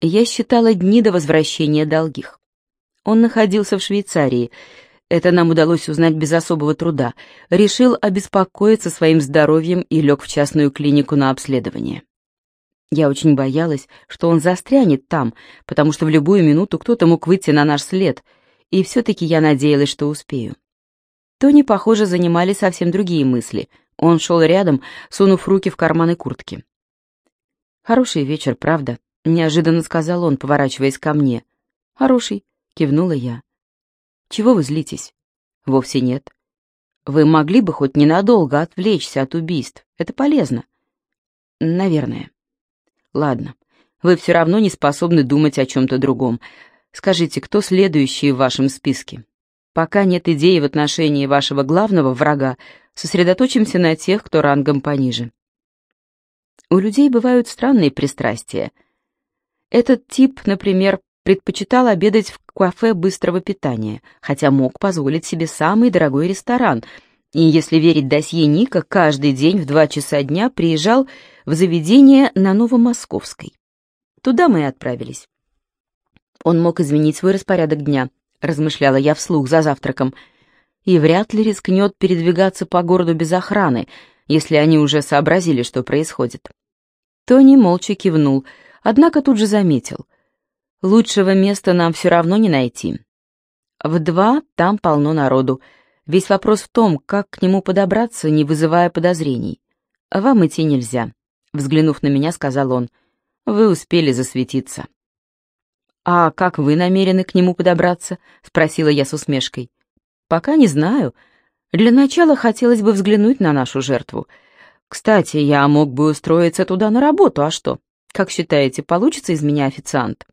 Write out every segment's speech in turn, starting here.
Я считала дни до возвращения долгих. Он находился в Швейцарии. Это нам удалось узнать без особого труда. Решил обеспокоиться своим здоровьем и лег в частную клинику на обследование. Я очень боялась, что он застрянет там, потому что в любую минуту кто-то мог выйти на наш след, и все-таки я надеялась, что успею. Тони, похоже, занимали совсем другие мысли. Он шел рядом, сунув руки в карманы куртки. «Хороший вечер, правда?» — неожиданно сказал он, поворачиваясь ко мне. «Хороший», — кивнула я. «Чего вы злитесь?» «Вовсе нет. Вы могли бы хоть ненадолго отвлечься от убийств. Это полезно». «Наверное». «Ладно, вы все равно не способны думать о чем-то другом. Скажите, кто следующий в вашем списке?» Пока нет идеи в отношении вашего главного врага, сосредоточимся на тех, кто рангом пониже. У людей бывают странные пристрастия. Этот тип, например, предпочитал обедать в кафе быстрого питания, хотя мог позволить себе самый дорогой ресторан, и, если верить досье Ника, каждый день в два часа дня приезжал в заведение на Новомосковской. Туда мы и отправились. Он мог изменить свой распорядок дня, размышляла я вслух за завтраком, и вряд ли рискнет передвигаться по городу без охраны, если они уже сообразили, что происходит. Тони молча кивнул, однако тут же заметил. Лучшего места нам все равно не найти. В два там полно народу. Весь вопрос в том, как к нему подобраться, не вызывая подозрений. «Вам идти нельзя», — взглянув на меня, сказал он. «Вы успели засветиться». «А как вы намерены к нему подобраться?» — спросила я с усмешкой. «Пока не знаю. Для начала хотелось бы взглянуть на нашу жертву. Кстати, я мог бы устроиться туда на работу, а что? Как считаете, получится из меня официант?»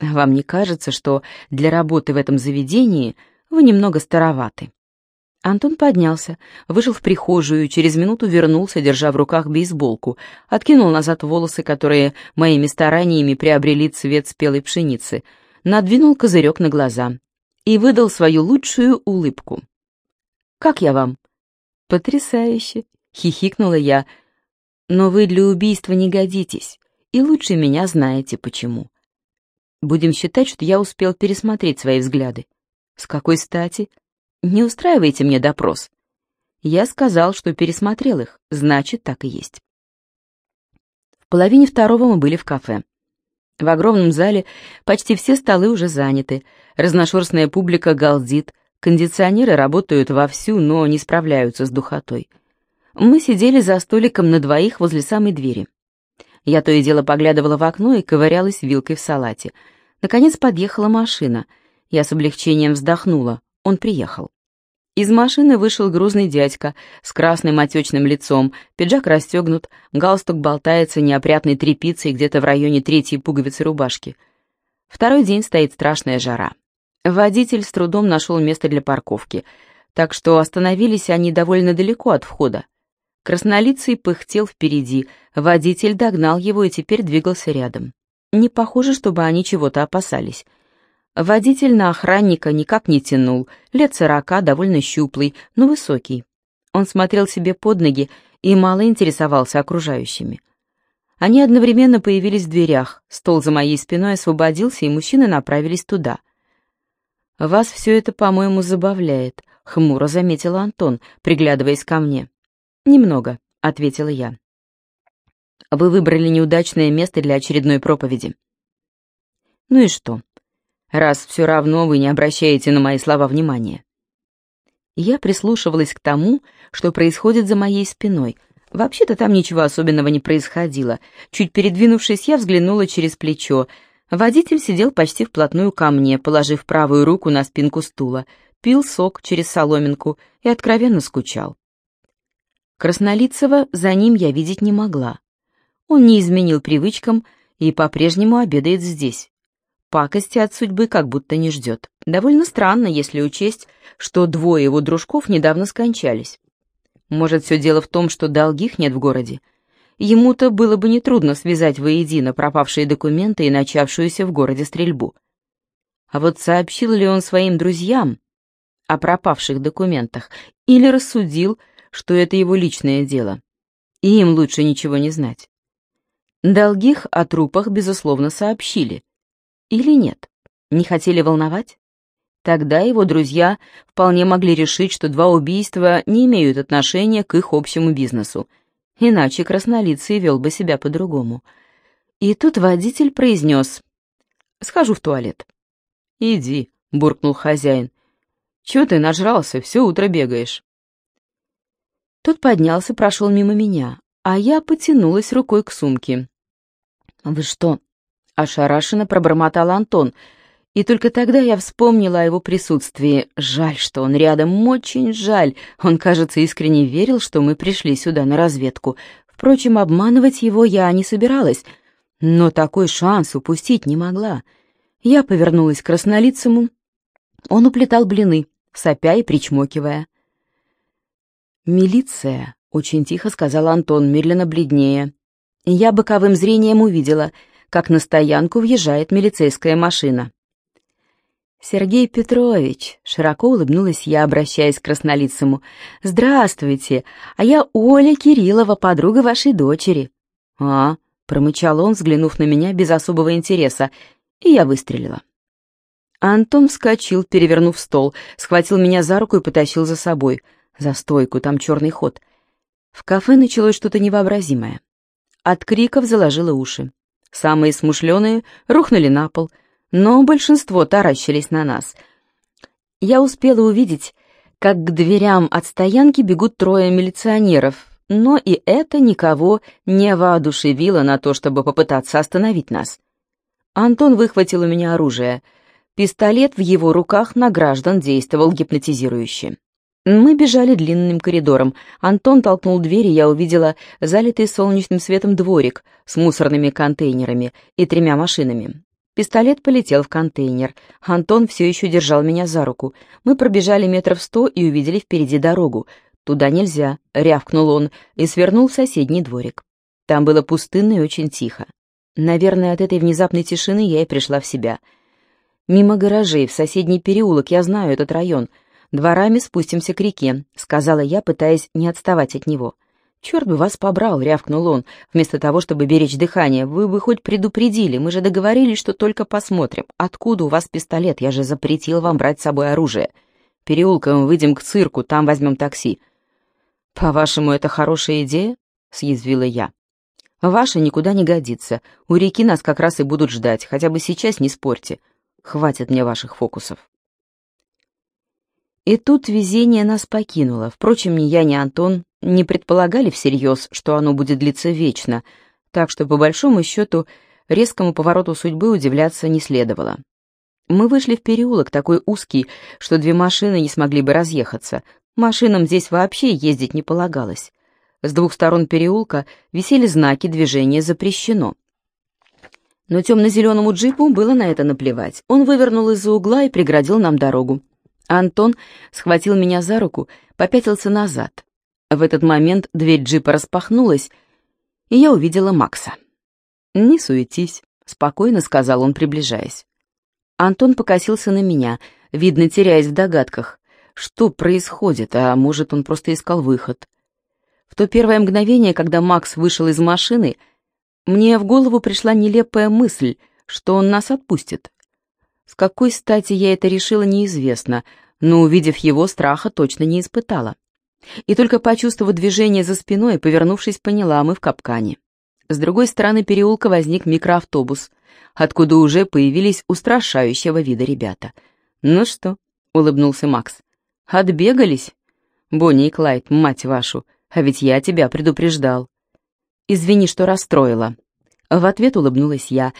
«Вам не кажется, что для работы в этом заведении вы немного староваты?» Антон поднялся, вышел в прихожую и через минуту вернулся, держа в руках бейсболку, откинул назад волосы, которые моими стараниями приобрели цвет спелой пшеницы, надвинул козырек на глаза и выдал свою лучшую улыбку. «Как я вам?» «Потрясающе!» — хихикнула я. «Но вы для убийства не годитесь, и лучше меня знаете почему. Будем считать, что я успел пересмотреть свои взгляды. С какой стати?» Не устраивайте мне допрос. Я сказал, что пересмотрел их, значит, так и есть. В половине второго мы были в кафе. В огромном зале почти все столы уже заняты, разношерстная публика галдит, кондиционеры работают вовсю, но не справляются с духотой. Мы сидели за столиком на двоих возле самой двери. Я то и дело поглядывала в окно и ковырялась вилкой в салате. Наконец подъехала машина. Я с облегчением вздохнула. Он приехал. Из машины вышел грузный дядька с красным отечным лицом, пиджак расстегнут, галстук болтается неопрятной тряпицей где-то в районе третьей пуговицы рубашки. Второй день стоит страшная жара. Водитель с трудом нашел место для парковки, так что остановились они довольно далеко от входа. Краснолицый пыхтел впереди, водитель догнал его и теперь двигался рядом. Не похоже, чтобы они чего-то опасались. Водитель на охранника никак не тянул, лет сорока, довольно щуплый, но высокий. Он смотрел себе под ноги и мало интересовался окружающими. Они одновременно появились в дверях, стол за моей спиной освободился, и мужчины направились туда. «Вас все это, по-моему, забавляет», — хмуро заметил Антон, приглядываясь ко мне. «Немного», — ответила я. «Вы выбрали неудачное место для очередной проповеди». «Ну и что? раз все равно вы не обращаете на мои слова внимания. Я прислушивалась к тому, что происходит за моей спиной. Вообще-то там ничего особенного не происходило. Чуть передвинувшись, я взглянула через плечо. Водитель сидел почти вплотную ко мне, положив правую руку на спинку стула, пил сок через соломинку и откровенно скучал. Краснолицего за ним я видеть не могла. Он не изменил привычкам и по-прежнему обедает здесь пакости от судьбы как будто не ждет. Довольно странно, если учесть, что двое его дружков недавно скончались. Может, все дело в том, что долгих нет в городе. Ему-то было бы нетрудно связать воедино пропавшие документы и начавшуюся в городе стрельбу. А вот сообщил ли он своим друзьям о пропавших документах или рассудил, что это его личное дело, и им лучше ничего не знать? Долгих о трупах, безусловно, сообщили. Или нет? Не хотели волновать? Тогда его друзья вполне могли решить, что два убийства не имеют отношения к их общему бизнесу. Иначе краснолицый вел бы себя по-другому. И тут водитель произнес «Схожу в туалет». «Иди», — буркнул хозяин. «Чего ты нажрался, все утро бегаешь?» Тот поднялся, прошел мимо меня, а я потянулась рукой к сумке. «Вы что?» — ошарашенно пробормотал Антон — и только тогда я вспомнила о его присутствии. Жаль, что он рядом, очень жаль. Он, кажется, искренне верил, что мы пришли сюда на разведку. Впрочем, обманывать его я не собиралась, но такой шанс упустить не могла. Я повернулась к краснолицему. Он уплетал блины, сопя и причмокивая. «Милиция», — очень тихо сказал Антон, медленно бледнее. Я боковым зрением увидела, как на стоянку въезжает милицейская машина. «Сергей Петрович», — широко улыбнулась я, обращаясь к краснолицему, — «здравствуйте, а я Оля Кириллова, подруга вашей дочери». «А», — промычал он, взглянув на меня без особого интереса, и я выстрелила. Антон вскочил, перевернув стол, схватил меня за руку и потащил за собой. За стойку, там черный ход. В кафе началось что-то невообразимое. От криков заложило уши. Самые смышленые рухнули на пол — но большинство таращились на нас. Я успела увидеть, как к дверям от стоянки бегут трое милиционеров, но и это никого не воодушевило на то, чтобы попытаться остановить нас. Антон выхватил у меня оружие. Пистолет в его руках на граждан действовал гипнотизирующе. Мы бежали длинным коридором. Антон толкнул дверь, и я увидела залитый солнечным светом дворик с мусорными контейнерами и тремя машинами. Пистолет полетел в контейнер. Антон все еще держал меня за руку. Мы пробежали метров сто и увидели впереди дорогу. «Туда нельзя», — рявкнул он и свернул в соседний дворик. Там было пустынно и очень тихо. Наверное, от этой внезапной тишины я и пришла в себя. «Мимо гаражей, в соседний переулок, я знаю этот район. Дворами спустимся к реке», — сказала я, пытаясь не отставать от него. «Черт бы вас побрал!» — рявкнул он. «Вместо того, чтобы беречь дыхание, вы бы хоть предупредили. Мы же договорились, что только посмотрим. Откуда у вас пистолет? Я же запретил вам брать с собой оружие. Переулком выйдем к цирку, там возьмем такси». «По-вашему, это хорошая идея?» — съязвила я. «Ваша никуда не годится. У реки нас как раз и будут ждать. Хотя бы сейчас не спорьте. Хватит мне ваших фокусов». И тут везение нас покинуло. Впрочем, ни я, ни Антон не предполагали всерьез, что оно будет длиться вечно, так что, по большому счету, резкому повороту судьбы удивляться не следовало. Мы вышли в переулок, такой узкий, что две машины не смогли бы разъехаться. Машинам здесь вообще ездить не полагалось. С двух сторон переулка висели знаки «Движение запрещено». Но темно-зеленому джипу было на это наплевать. Он вывернул из-за угла и преградил нам дорогу. Антон схватил меня за руку, попятился назад. В этот момент дверь джипа распахнулась, и я увидела Макса. «Не суетись», — спокойно сказал он, приближаясь. Антон покосился на меня, видно, теряясь в догадках. Что происходит, а может, он просто искал выход. В то первое мгновение, когда Макс вышел из машины, мне в голову пришла нелепая мысль, что он нас отпустит. С какой стати я это решила, неизвестно, но, увидев его, страха точно не испытала. И только почувствовав движение за спиной, повернувшись, поняла, мы в капкане. С другой стороны переулка возник микроавтобус, откуда уже появились устрашающего вида ребята. «Ну что?» — улыбнулся Макс. «Отбегались? Бонни и Клайд, мать вашу, а ведь я тебя предупреждал». «Извини, что расстроила». В ответ улыбнулась я,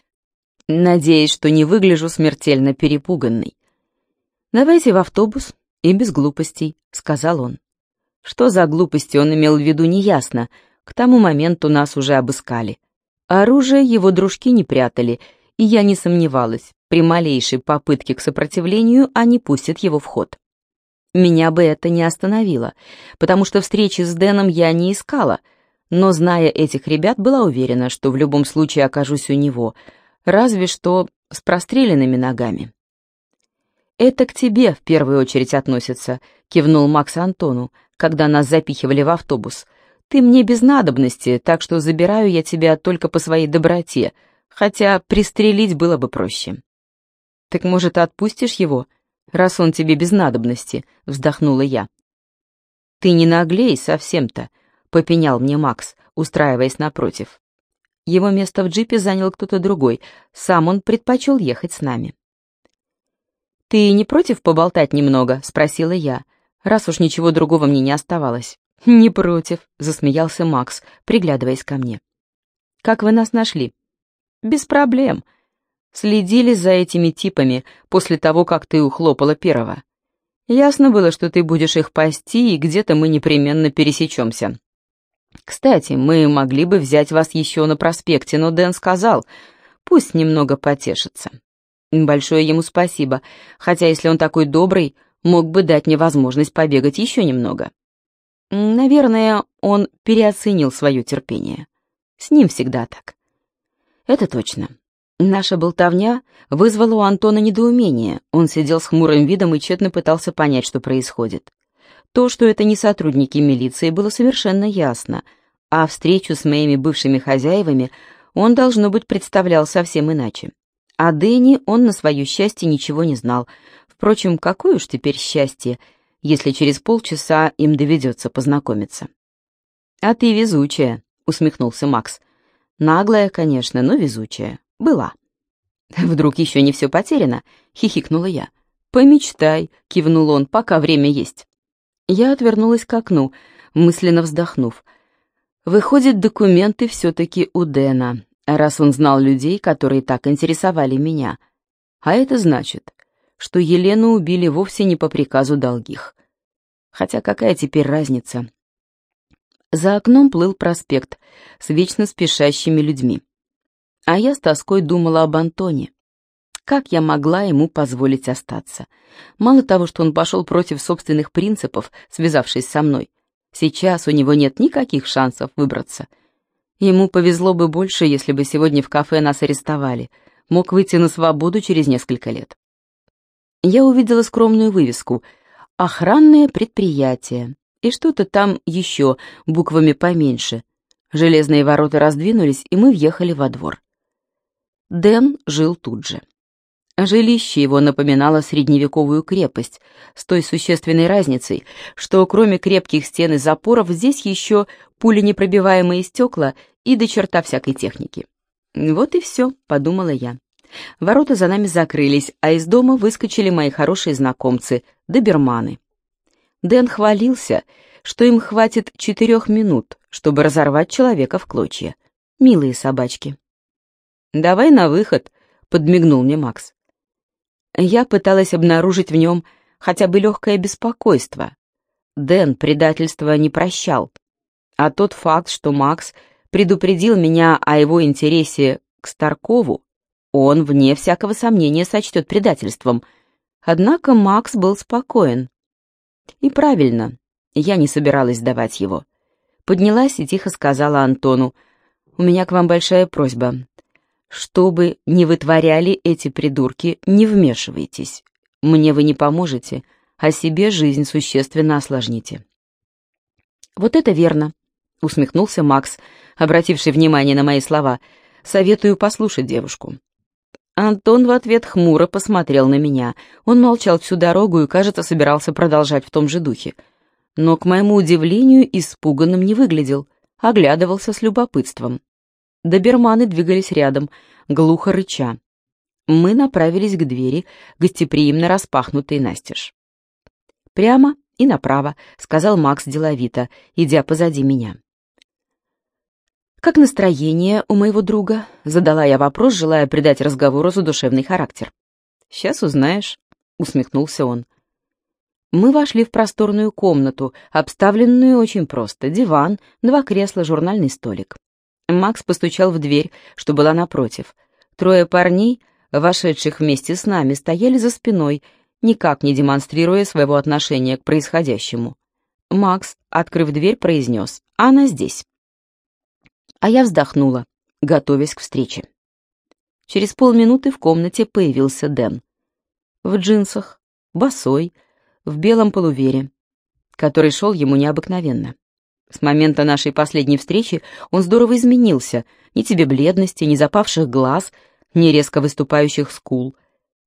надеясь, что не выгляжу смертельно перепуганной. «Давайте в автобус и без глупостей», — сказал он. Что за глупости он имел в виду, неясно. К тому моменту нас уже обыскали. Оружие его дружки не прятали, и я не сомневалась, при малейшей попытке к сопротивлению они пустят его в ход. Меня бы это не остановило, потому что встречи с Дэном я не искала, но, зная этих ребят, была уверена, что в любом случае окажусь у него, разве что с простреленными ногами. «Это к тебе в первую очередь относится», — кивнул Макс Антону, когда нас запихивали в автобус. Ты мне без надобности, так что забираю я тебя только по своей доброте, хотя пристрелить было бы проще». «Так, может, отпустишь его, раз он тебе без надобности?» — вздохнула я. «Ты не наглей совсем-то», — попенял мне Макс, устраиваясь напротив. Его место в джипе занял кто-то другой, сам он предпочел ехать с нами. «Ты не против поболтать немного?» — спросила я, раз уж ничего другого мне не оставалось. «Не против», — засмеялся Макс, приглядываясь ко мне. «Как вы нас нашли?» «Без проблем. Следили за этими типами после того, как ты ухлопала первого. Ясно было, что ты будешь их пасти, и где-то мы непременно пересечемся. Кстати, мы могли бы взять вас еще на проспекте, но Дэн сказал, пусть немного потешится. Большое ему спасибо, хотя если он такой добрый, мог бы дать мне возможность побегать еще немного. Наверное, он переоценил свое терпение. С ним всегда так. Это точно. Наша болтовня вызвала у Антона недоумение. Он сидел с хмурым видом и тщетно пытался понять, что происходит. То, что это не сотрудники милиции, было совершенно ясно, а встречу с моими бывшими хозяевами он, должно быть, представлял совсем иначе. О Дэнни он на свое счастье ничего не знал. Впрочем, какое уж теперь счастье, если через полчаса им доведется познакомиться. «А ты везучая», — усмехнулся Макс. «Наглая, конечно, но везучая. Была». «Вдруг еще не все потеряно?» — хихикнула я. «Помечтай», — кивнул он, — «пока время есть». Я отвернулась к окну, мысленно вздохнув. Выходит, документы все-таки у Дэна, раз он знал людей, которые так интересовали меня. А это значит, что Елену убили вовсе не по приказу долгих. Хотя какая теперь разница? За окном плыл проспект с вечно спешащими людьми. А я с тоской думала об Антоне. Как я могла ему позволить остаться? Мало того, что он пошел против собственных принципов, связавшись со мной, сейчас у него нет никаких шансов выбраться. Ему повезло бы больше, если бы сегодня в кафе нас арестовали. Мог выйти на свободу через несколько лет. Я увидела скромную вывеску «Охранное предприятие» и что-то там еще, буквами поменьше. Железные ворота раздвинулись, и мы въехали во двор. Дэн жил тут же. Жилище его напоминало средневековую крепость, с той существенной разницей, что кроме крепких стен и запоров здесь еще пуленепробиваемые стекла и до черта всякой техники. «Вот и все», — подумала я. Ворота за нами закрылись, а из дома выскочили мои хорошие знакомцы, доберманы. Дэн хвалился, что им хватит четырех минут, чтобы разорвать человека в клочья. Милые собачки. «Давай на выход», — подмигнул мне Макс. Я пыталась обнаружить в нем хотя бы легкое беспокойство. Дэн предательства не прощал. А тот факт, что Макс предупредил меня о его интересе к Старкову, он, вне всякого сомнения, сочтет предательством. Однако Макс был спокоен. И правильно, я не собиралась сдавать его. Поднялась и тихо сказала Антону, «У меня к вам большая просьба. Что бы ни вытворяли эти придурки, не вмешивайтесь. Мне вы не поможете, а себе жизнь существенно осложните». «Вот это верно», — усмехнулся Макс, обративший внимание на мои слова. «Советую послушать девушку». Антон в ответ хмуро посмотрел на меня. Он молчал всю дорогу и, кажется, собирался продолжать в том же духе. Но, к моему удивлению, испуганным не выглядел, оглядывался с любопытством. Доберманы двигались рядом, глухо рыча. Мы направились к двери, гостеприимно распахнутой настежь. «Прямо и направо», — сказал Макс деловито, идя позади меня. «Как настроение у моего друга?» — задала я вопрос, желая придать разговору задушевный характер. «Сейчас узнаешь», — усмехнулся он. Мы вошли в просторную комнату, обставленную очень просто. Диван, два кресла, журнальный столик. Макс постучал в дверь, что была напротив. Трое парней, вошедших вместе с нами, стояли за спиной, никак не демонстрируя своего отношения к происходящему. Макс, открыв дверь, произнес «Она здесь». А я вздохнула, готовясь к встрече. Через полминуты в комнате появился Дэн. В джинсах, босой, в белом полувере, который шел ему необыкновенно. С момента нашей последней встречи он здорово изменился. Ни тебе бледности, ни запавших глаз, ни резко выступающих скул.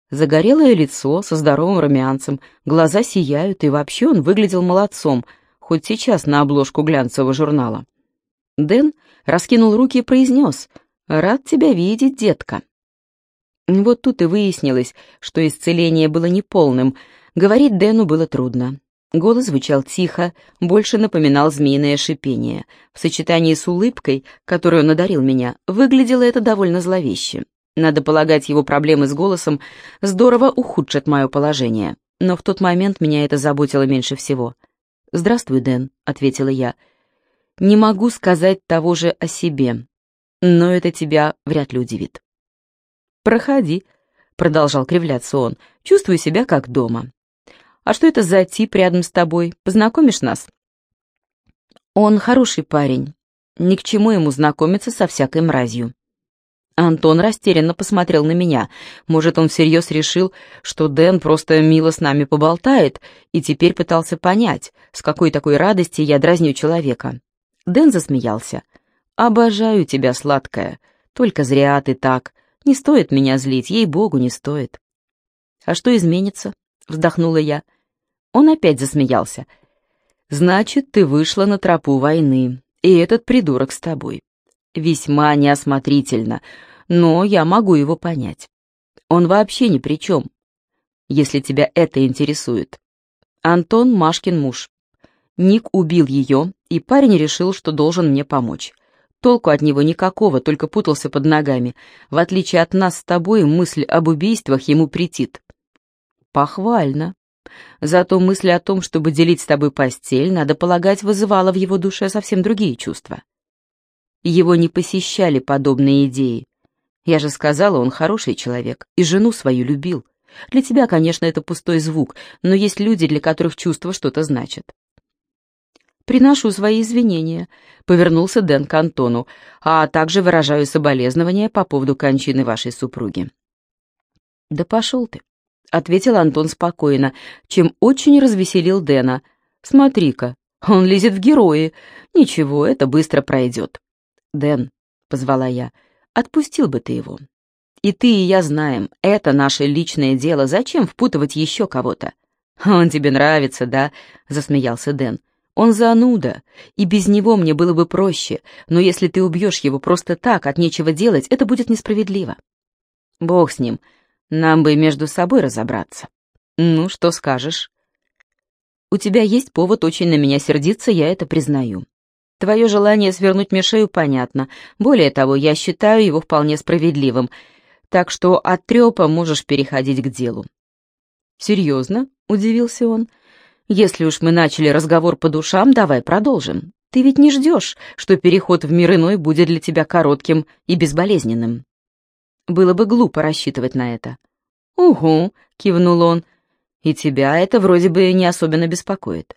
Загорелое лицо со здоровым румянцем, глаза сияют, и вообще он выглядел молодцом, хоть сейчас на обложку глянцевого журнала. Дэн раскинул руки и произнес «Рад тебя видеть, детка». Вот тут и выяснилось, что исцеление было неполным. Говорить Дэну было трудно. Голос звучал тихо, больше напоминал змеиное шипение. В сочетании с улыбкой, которую он одарил меня, выглядело это довольно зловеще. Надо полагать, его проблемы с голосом здорово ухудшат мое положение. Но в тот момент меня это заботило меньше всего. «Здравствуй, Дэн», — ответила я. «Не могу сказать того же о себе, но это тебя вряд ли удивит». «Проходи», — продолжал кривляться он, — «чувствую себя как дома. А что это за тип рядом с тобой? Познакомишь нас?» «Он хороший парень. Ни к чему ему знакомиться со всякой мразью». Антон растерянно посмотрел на меня. Может, он всерьез решил, что Дэн просто мило с нами поболтает, и теперь пытался понять, с какой такой радости я дразню человека. Дэн засмеялся. «Обожаю тебя, сладкая. Только зря ты так. Не стоит меня злить, ей-богу, не стоит». «А что изменится?» — вздохнула я. Он опять засмеялся. «Значит, ты вышла на тропу войны, и этот придурок с тобой. Весьма неосмотрительно, но я могу его понять. Он вообще ни при чем, если тебя это интересует. Антон Машкин муж. Ник убил ее, и парень решил, что должен мне помочь. Толку от него никакого, только путался под ногами. В отличие от нас с тобой, мысль об убийствах ему претит. Похвально. Зато мысль о том, чтобы делить с тобой постель, надо полагать, вызывала в его душе совсем другие чувства. Его не посещали подобные идеи. Я же сказала, он хороший человек и жену свою любил. Для тебя, конечно, это пустой звук, но есть люди, для которых чувства что-то значат. «Приношу свои извинения», — повернулся Дэн к Антону, «а также выражаю соболезнования по поводу кончины вашей супруги». «Да пошел ты», — ответил Антон спокойно, чем очень развеселил Дэна. «Смотри-ка, он лезет в герои. Ничего, это быстро пройдет». «Дэн», — позвала я, — «отпустил бы ты его». «И ты, и я знаем, это наше личное дело, зачем впутывать еще кого-то?» «Он тебе нравится, да?» — засмеялся Дэн. «Он зануда, и без него мне было бы проще, но если ты убьешь его просто так, от нечего делать, это будет несправедливо». «Бог с ним, нам бы между собой разобраться». «Ну, что скажешь?» «У тебя есть повод очень на меня сердиться, я это признаю. Твое желание свернуть мне шею понятно. Более того, я считаю его вполне справедливым. Так что от трепа можешь переходить к делу». «Серьезно?» — удивился он. «Если уж мы начали разговор по душам, давай продолжим. Ты ведь не ждешь, что переход в мир иной будет для тебя коротким и безболезненным». Было бы глупо рассчитывать на это. «Угу», — кивнул он, — «и тебя это вроде бы не особенно беспокоит».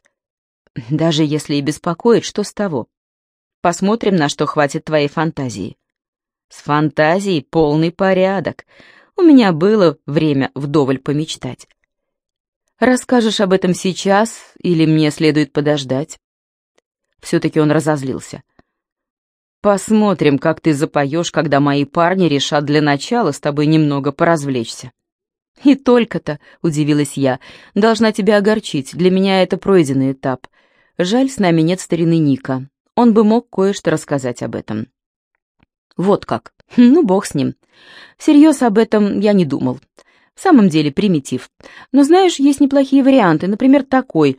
Даже если и беспокоит, что с того? Посмотрим, на что хватит твоей фантазии. С фантазией полный порядок. У меня было время вдоволь помечтать. Расскажешь об этом сейчас или мне следует подождать? Все-таки он разозлился. Посмотрим, как ты запоешь, когда мои парни решат для начала с тобой немного поразвлечься. И только-то, удивилась я, должна тебя огорчить, для меня это пройденный этап. Жаль, с нами нет старины Ника. Он бы мог кое-что рассказать об этом. Вот как. Ну, бог с ним. Всерьез об этом я не думал. В самом деле примитив. Но знаешь, есть неплохие варианты. Например, такой.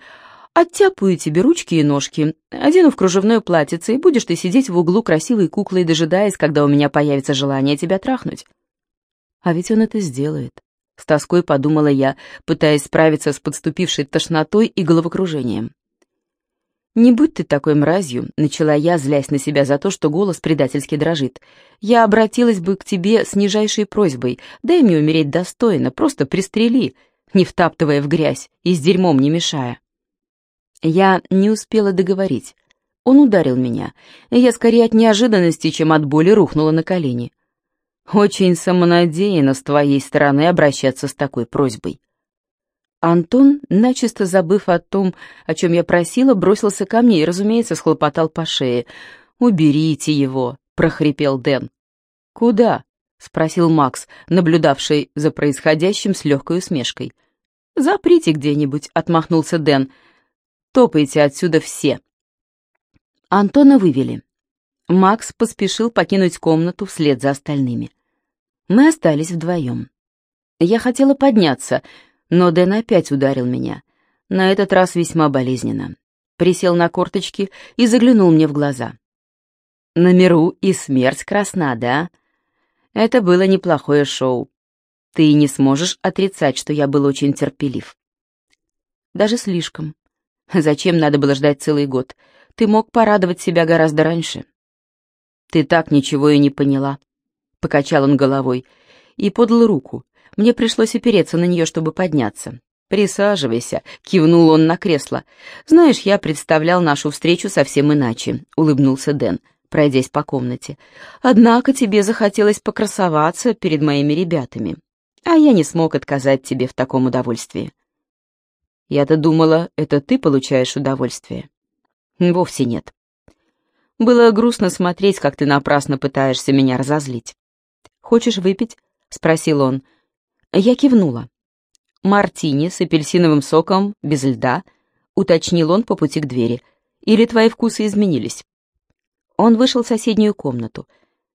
Оттяпаю тебе ручки и ножки, одену в кружевное платьице, и будешь ты сидеть в углу красивой куклой, дожидаясь, когда у меня появится желание тебя трахнуть. А ведь он это сделает. С тоской подумала я, пытаясь справиться с подступившей тошнотой и головокружением. «Не будь ты такой мразью», — начала я, злясь на себя за то, что голос предательски дрожит. «Я обратилась бы к тебе с нижайшей просьбой. Дай мне умереть достойно, просто пристрели, не втаптывая в грязь и с дерьмом не мешая». Я не успела договорить. Он ударил меня, и я скорее от неожиданности, чем от боли рухнула на колени. «Очень самонадеянно с твоей стороны обращаться с такой просьбой». Антон, начисто забыв о том, о чем я просила, бросился ко мне и, разумеется, схлопотал по шее. «Уберите его!» — прохрипел Дэн. «Куда?» — спросил Макс, наблюдавший за происходящим с легкой усмешкой. «Заприте где-нибудь», — отмахнулся Дэн. «Топайте отсюда все». Антона вывели. Макс поспешил покинуть комнату вслед за остальными. Мы остались вдвоем. Я хотела подняться, но Дэн опять ударил меня. На этот раз весьма болезненно. Присел на корточки и заглянул мне в глаза. «На миру и смерть красна, да?» Это было неплохое шоу. Ты не сможешь отрицать, что я был очень терпелив. Даже слишком. Зачем надо было ждать целый год? Ты мог порадовать себя гораздо раньше. Ты так ничего и не поняла. Покачал он головой и подал руку. Мне пришлось опереться на нее, чтобы подняться. «Присаживайся», — кивнул он на кресло. «Знаешь, я представлял нашу встречу совсем иначе», — улыбнулся Дэн, пройдясь по комнате. «Однако тебе захотелось покрасоваться перед моими ребятами, а я не смог отказать тебе в таком удовольствии». «Я-то думала, это ты получаешь удовольствие». «Вовсе нет. Было грустно смотреть, как ты напрасно пытаешься меня разозлить». «Хочешь выпить?» — спросил он. Я кивнула. «Мартини с апельсиновым соком, без льда», — уточнил он по пути к двери. «Или твои вкусы изменились?» Он вышел в соседнюю комнату.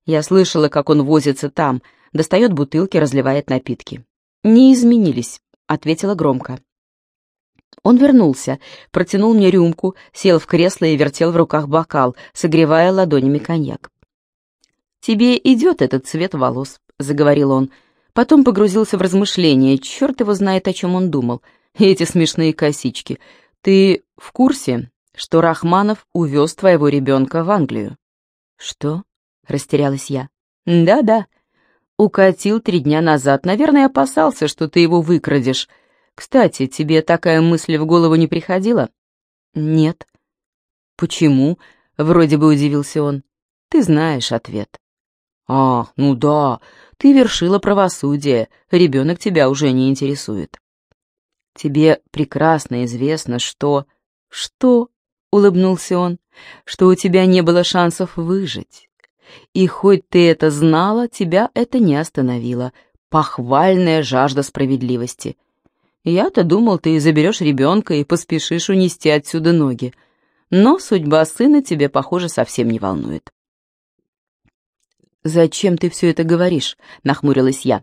Я слышала, как он возится там, достает бутылки, разливает напитки. «Не изменились», — ответила громко. Он вернулся, протянул мне рюмку, сел в кресло и вертел в руках бокал, согревая ладонями коньяк. «Тебе идет этот цвет волос», — заговорил он, — Потом погрузился в размышления, черт его знает, о чем он думал. Эти смешные косички. Ты в курсе, что Рахманов увез твоего ребенка в Англию? Что? Растерялась я. Да-да. Укатил три дня назад. Наверное, опасался, что ты его выкрадешь. Кстати, тебе такая мысль в голову не приходила? Нет. Почему? Вроде бы удивился он. Ты знаешь ответ. А, ну да, ты вершила правосудие, ребенок тебя уже не интересует. Тебе прекрасно известно, что... Что? — улыбнулся он, — что у тебя не было шансов выжить. И хоть ты это знала, тебя это не остановило. Похвальная жажда справедливости. Я-то думал, ты заберешь ребенка и поспешишь унести отсюда ноги. Но судьба сына тебе, похоже, совсем не волнует. «Зачем ты все это говоришь?» — нахмурилась я.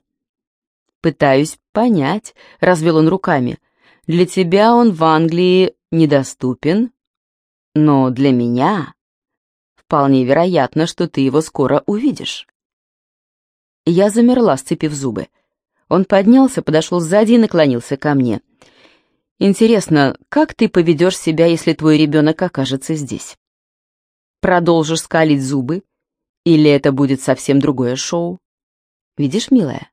«Пытаюсь понять», — развел он руками. «Для тебя он в Англии недоступен, но для меня вполне вероятно, что ты его скоро увидишь». Я замерла, сцепив зубы. Он поднялся, подошел сзади и наклонился ко мне. «Интересно, как ты поведешь себя, если твой ребенок окажется здесь? Продолжишь скалить зубы или это будет совсем другое шоу? Видишь, милая,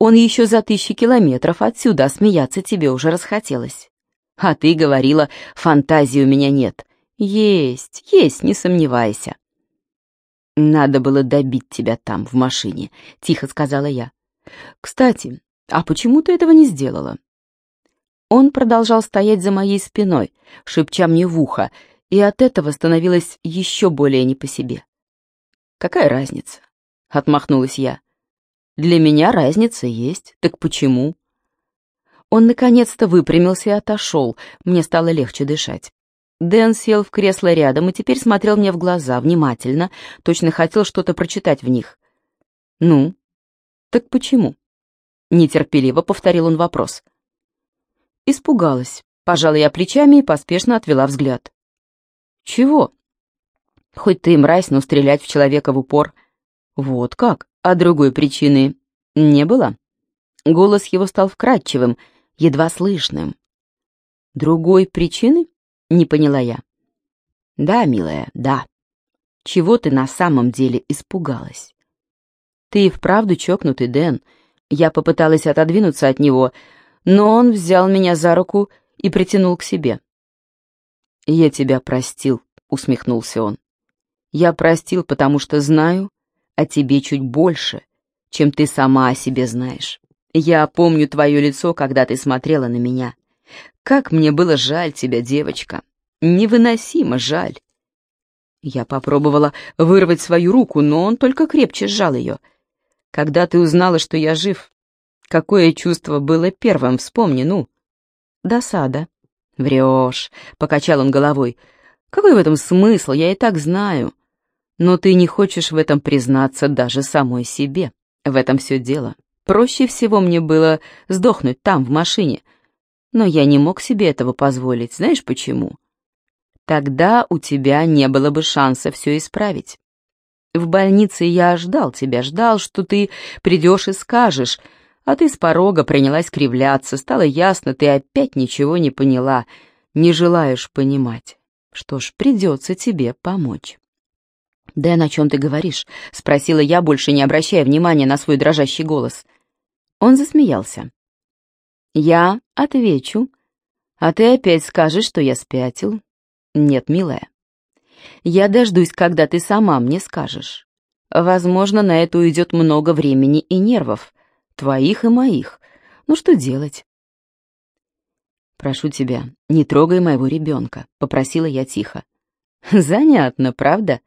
он еще за тысячи километров отсюда, а смеяться тебе уже расхотелось. А ты говорила, фантазии у меня нет. Есть, есть, не сомневайся. Надо было добить тебя там, в машине, тихо сказала я. Кстати, а почему ты этого не сделала? Он продолжал стоять за моей спиной, шепча мне в ухо, и от этого становилось еще более не по себе. Какая разница? Отмахнулась я. Для меня разница есть. Так почему? Он наконец-то выпрямился и отошел. Мне стало легче дышать. Дэн сел в кресло рядом и теперь смотрел мне в глаза внимательно, точно хотел что-то прочитать в них. «Ну, так почему?» Нетерпеливо повторил он вопрос. Испугалась. Пожала я плечами и поспешно отвела взгляд. «Чего?» Хоть ты и мразь, но стрелять в человека в упор. Вот как? А другой причины не было? Голос его стал вкрадчивым, едва слышным. Другой причины? Не поняла я. Да, милая, да. Чего ты на самом деле испугалась? Ты и вправду чокнутый, Дэн. Я попыталась отодвинуться от него, но он взял меня за руку и притянул к себе. «Я тебя простил», — усмехнулся он. Я простил, потому что знаю о тебе чуть больше, чем ты сама о себе знаешь. Я помню твое лицо, когда ты смотрела на меня. Как мне было жаль тебя, девочка. Невыносимо жаль. Я попробовала вырвать свою руку, но он только крепче сжал ее. Когда ты узнала, что я жив, какое чувство было первым, вспомни, ну. Досада. Врешь, покачал он головой. Какой в этом смысл, я и так знаю. Но ты не хочешь в этом признаться даже самой себе. В этом все дело. Проще всего мне было сдохнуть там, в машине. Но я не мог себе этого позволить. Знаешь почему? Тогда у тебя не было бы шанса все исправить. В больнице я ждал тебя, ждал, что ты придешь и скажешь, а ты с порога принялась кривляться. Стало ясно, ты опять ничего не поняла, не желаешь понимать. Что ж, придется тебе помочь. «Дэн, о чем ты говоришь?» — спросила я, больше не обращая внимания на свой дрожащий голос. Он засмеялся. «Я отвечу, а ты опять скажешь, что я спятил. Нет, милая. Я дождусь, когда ты сама мне скажешь. Возможно, на это уйдет много времени и нервов, твоих и моих. Ну что делать?» «Прошу тебя, не трогай моего ребенка», — попросила я тихо. «Занятно, правда?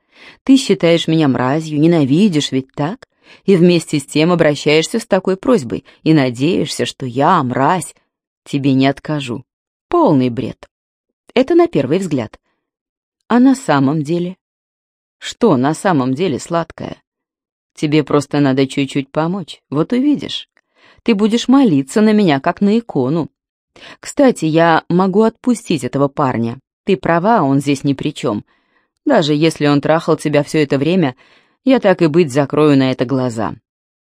Ты считаешь меня мразью, ненавидишь, ведь так? И вместе с тем обращаешься с такой просьбой и надеешься, что я, мразь, тебе не откажу. Полный бред. Это на первый взгляд. А на самом деле? Что на самом деле, сладкое? Тебе просто надо чуть-чуть помочь, вот увидишь. Ты будешь молиться на меня, как на икону. Кстати, я могу отпустить этого парня. Ты права, он здесь ни при чем. Даже если он трахал тебя все это время, я так и быть закрою на это глаза.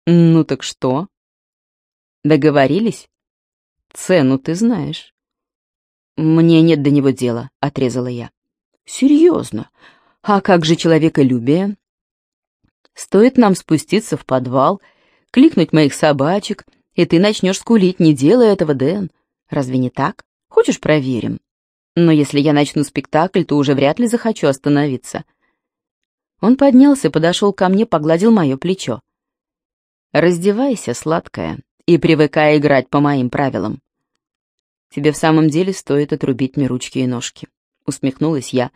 Ну так что? Договорились? Цену ты знаешь. Мне нет до него дела, отрезала я. Серьезно? А как же человеколюбие? Стоит нам спуститься в подвал, кликнуть моих собачек, и ты начнешь скулить, не делая этого, Дэн. Разве не так? Хочешь, проверим? Но если я начну спектакль, то уже вряд ли захочу остановиться. Он поднялся, подошел ко мне, погладил мое плечо. «Раздевайся, сладкая, и привыкай играть по моим правилам. Тебе в самом деле стоит отрубить мне ручки и ножки», — усмехнулась я,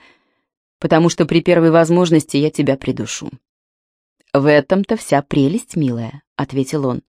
«потому что при первой возможности я тебя придушу». «В этом-то вся прелесть, милая», — ответил он.